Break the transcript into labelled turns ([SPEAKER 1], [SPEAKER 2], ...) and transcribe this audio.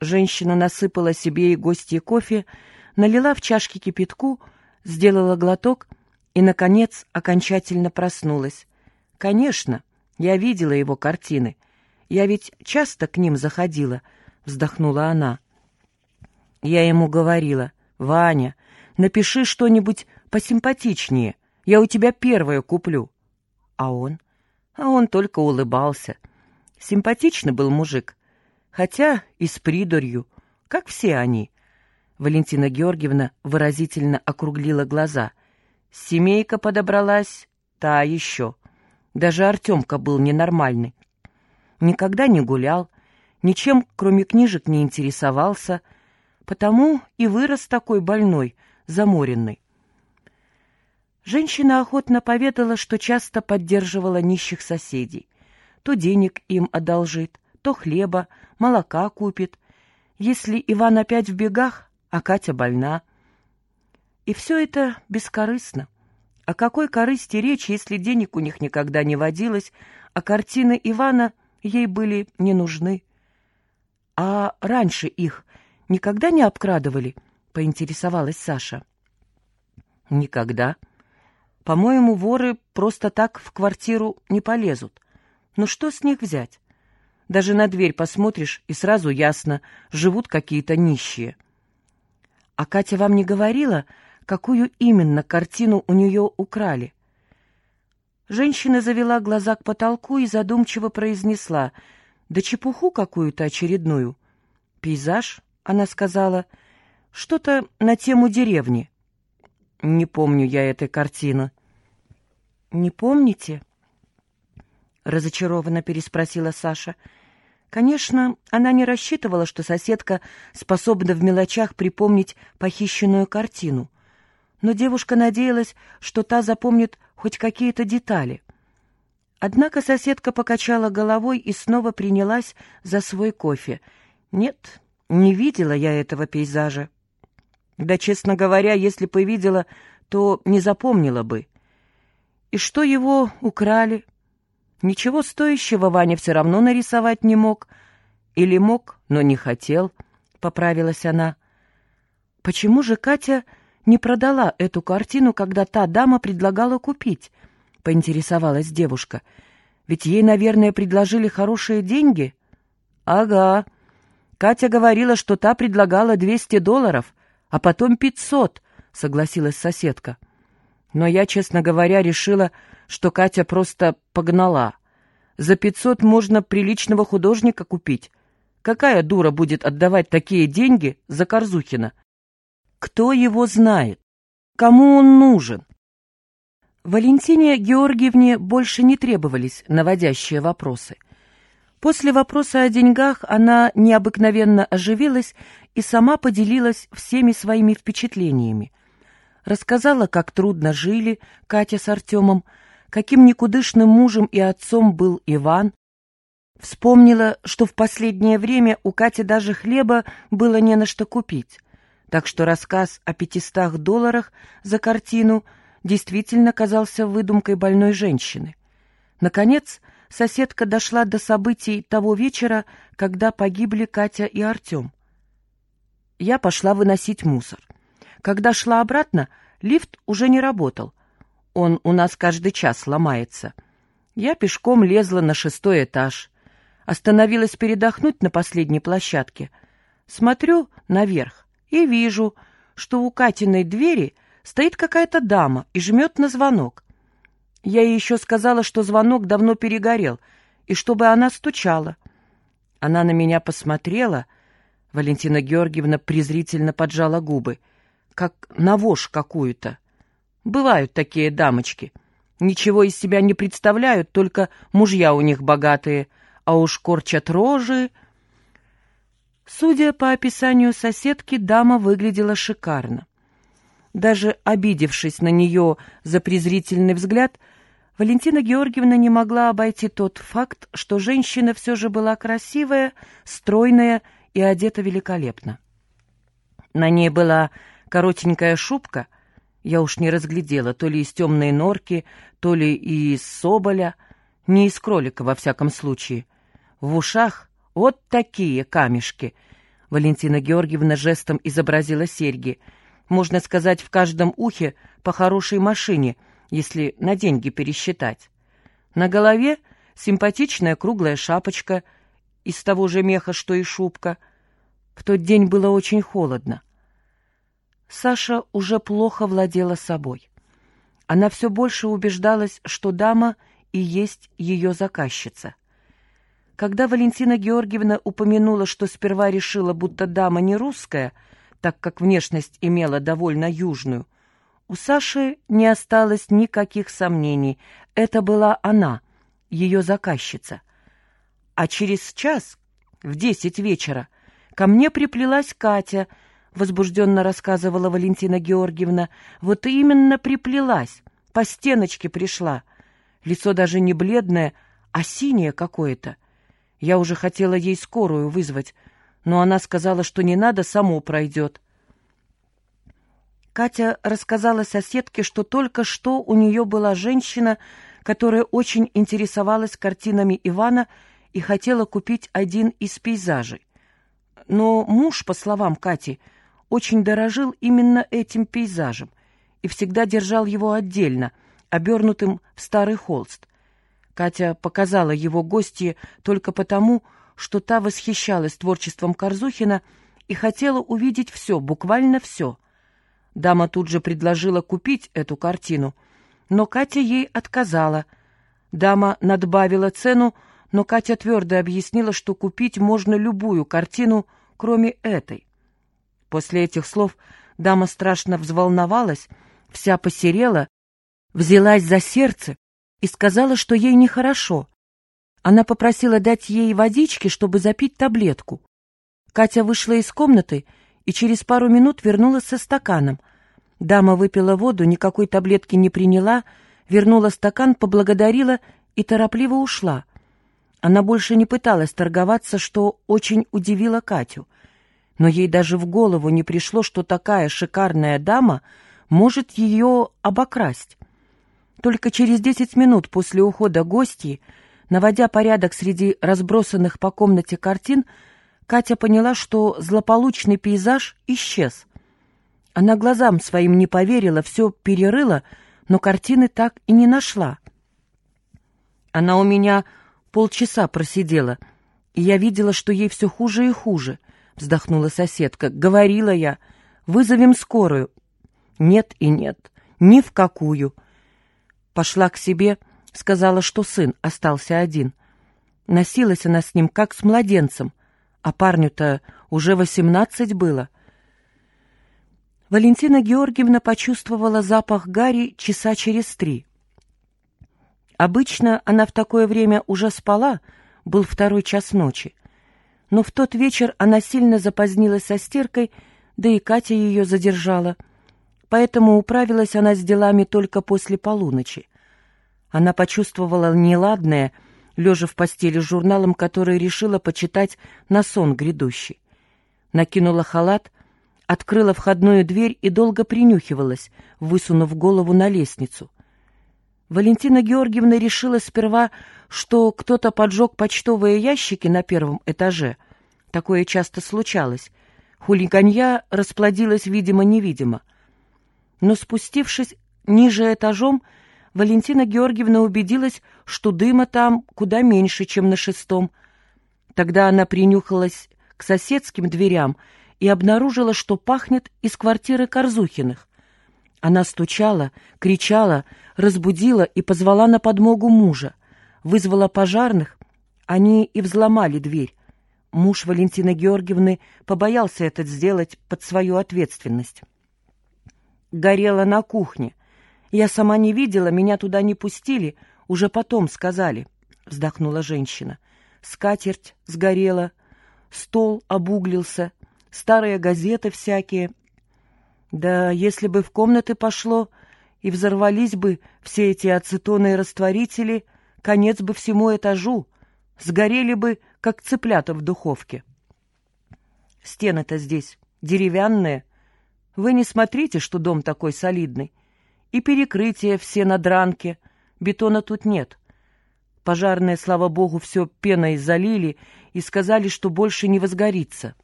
[SPEAKER 1] Женщина насыпала себе и гостье кофе, налила в чашки кипятку, сделала глоток и, наконец, окончательно проснулась. «Конечно, я видела его картины. Я ведь часто к ним заходила», — вздохнула она. Я ему говорила, «Ваня, напиши что-нибудь посимпатичнее, я у тебя первое куплю». А он? А он только улыбался. Симпатичный был мужик, хотя и с придурью, как все они. Валентина Георгиевна выразительно округлила глаза. Семейка подобралась, та еще. Даже Артемка был ненормальный. Никогда не гулял, ничем, кроме книжек, не интересовался, потому и вырос такой больной, заморенный. Женщина охотно поведала, что часто поддерживала нищих соседей. То денег им одолжит, то хлеба, молока купит. Если Иван опять в бегах, а Катя больна. И все это бескорыстно. О какой корысти речь, если денег у них никогда не водилось, а картины Ивана ей были не нужны? А раньше их никогда не обкрадывали? — поинтересовалась Саша. «Никогда. По-моему, воры просто так в квартиру не полезут. Ну что с них взять? Даже на дверь посмотришь, и сразу ясно, живут какие-то нищие. А Катя вам не говорила, какую именно картину у нее украли? Женщина завела глаза к потолку и задумчиво произнесла, да чепуху какую-то очередную. Пейзаж, она сказала, что-то на тему деревни. Не помню я этой картины. Не помните? Разочарованно переспросила Саша. — Конечно, она не рассчитывала, что соседка способна в мелочах припомнить похищенную картину. Но девушка надеялась, что та запомнит хоть какие-то детали. Однако соседка покачала головой и снова принялась за свой кофе. «Нет, не видела я этого пейзажа. Да, честно говоря, если бы видела, то не запомнила бы. И что его украли?» Ничего стоящего Ваня все равно нарисовать не мог. Или мог, но не хотел, — поправилась она. Почему же Катя не продала эту картину, когда та дама предлагала купить? — поинтересовалась девушка. Ведь ей, наверное, предложили хорошие деньги. — Ага. Катя говорила, что та предлагала двести долларов, а потом пятьсот, — согласилась соседка. Но я, честно говоря, решила, что Катя просто погнала. За пятьсот можно приличного художника купить. Какая дура будет отдавать такие деньги за Корзухина? Кто его знает? Кому он нужен? Валентине Георгиевне больше не требовались наводящие вопросы. После вопроса о деньгах она необыкновенно оживилась и сама поделилась всеми своими впечатлениями. Рассказала, как трудно жили Катя с Артемом, каким никудышным мужем и отцом был Иван. Вспомнила, что в последнее время у Кати даже хлеба было не на что купить, так что рассказ о пятистах долларах за картину действительно казался выдумкой больной женщины. Наконец, соседка дошла до событий того вечера, когда погибли Катя и Артем. Я пошла выносить мусор. Когда шла обратно, лифт уже не работал, он у нас каждый час ломается. Я пешком лезла на шестой этаж. Остановилась передохнуть на последней площадке. Смотрю наверх и вижу, что у Катиной двери стоит какая-то дама и жмет на звонок. Я ей еще сказала, что звонок давно перегорел, и чтобы она стучала. Она на меня посмотрела, Валентина Георгиевна презрительно поджала губы, как на вошь какую-то. Бывают такие дамочки. Ничего из себя не представляют, только мужья у них богатые, а уж корчат рожи. Судя по описанию соседки, дама выглядела шикарно. Даже обидевшись на нее за презрительный взгляд, Валентина Георгиевна не могла обойти тот факт, что женщина все же была красивая, стройная и одета великолепно. На ней была коротенькая шубка — я уж не разглядела, то ли из темной норки, то ли из соболя, не из кролика, во всяком случае. В ушах вот такие камешки. Валентина Георгиевна жестом изобразила серьги. Можно сказать, в каждом ухе по хорошей машине, если на деньги пересчитать. На голове симпатичная круглая шапочка из того же меха, что и шубка. В тот день было очень холодно. Саша уже плохо владела собой. Она все больше убеждалась, что дама и есть ее заказчица. Когда Валентина Георгиевна упомянула, что сперва решила, будто дама не русская, так как внешность имела довольно южную, у Саши не осталось никаких сомнений. Это была она, ее заказчица. А через час, в десять вечера, ко мне приплелась Катя, возбужденно рассказывала Валентина Георгиевна. Вот именно приплелась, по стеночке пришла. Лицо даже не бледное, а синее какое-то. Я уже хотела ей скорую вызвать, но она сказала, что не надо, само пройдет. Катя рассказала соседке, что только что у нее была женщина, которая очень интересовалась картинами Ивана и хотела купить один из пейзажей. Но муж, по словам Кати, очень дорожил именно этим пейзажем и всегда держал его отдельно, обернутым в старый холст. Катя показала его гостье только потому, что та восхищалась творчеством Корзухина и хотела увидеть все, буквально все. Дама тут же предложила купить эту картину, но Катя ей отказала. Дама надбавила цену, но Катя твердо объяснила, что купить можно любую картину, кроме этой. После этих слов дама страшно взволновалась, вся посерела, взялась за сердце и сказала, что ей нехорошо. Она попросила дать ей водички, чтобы запить таблетку. Катя вышла из комнаты и через пару минут вернулась со стаканом. Дама выпила воду, никакой таблетки не приняла, вернула стакан, поблагодарила и торопливо ушла. Она больше не пыталась торговаться, что очень удивило Катю. Но ей даже в голову не пришло, что такая шикарная дама может ее обокрасть. Только через десять минут после ухода гостей, наводя порядок среди разбросанных по комнате картин, Катя поняла, что злополучный пейзаж исчез. Она глазам своим не поверила, все перерыла, но картины так и не нашла. Она у меня полчаса просидела, и я видела, что ей все хуже и хуже, — вздохнула соседка. Говорила я, вызовем скорую. Нет и нет, ни в какую. Пошла к себе, сказала, что сын остался один. Носилась она с ним, как с младенцем, а парню-то уже восемнадцать было. Валентина Георгиевна почувствовала запах Гарри часа через три. Обычно она в такое время уже спала, был второй час ночи. Но в тот вечер она сильно запозднилась со стиркой, да и Катя ее задержала — поэтому управилась она с делами только после полуночи. Она почувствовала неладное, лежа в постели с журналом, который решила почитать на сон грядущий. Накинула халат, открыла входную дверь и долго принюхивалась, высунув голову на лестницу. Валентина Георгиевна решила сперва, что кто-то поджег почтовые ящики на первом этаже. Такое часто случалось. Хулиганья расплодилась видимо-невидимо — но спустившись ниже этажом, Валентина Георгиевна убедилась, что дыма там куда меньше, чем на шестом. Тогда она принюхалась к соседским дверям и обнаружила, что пахнет из квартиры Корзухиных. Она стучала, кричала, разбудила и позвала на подмогу мужа. Вызвала пожарных, они и взломали дверь. Муж Валентины Георгиевны побоялся это сделать под свою ответственность горела на кухне. Я сама не видела, меня туда не пустили, уже потом сказали, — вздохнула женщина. Скатерть сгорела, стол обуглился, старые газеты всякие. Да если бы в комнаты пошло и взорвались бы все эти ацетоны и растворители, конец бы всему этажу, сгорели бы, как цыплята в духовке. Стены-то здесь деревянные, вы не смотрите, что дом такой солидный. И перекрытия все на дранке. Бетона тут нет. Пожарные, слава богу, все пеной залили и сказали, что больше не возгорится.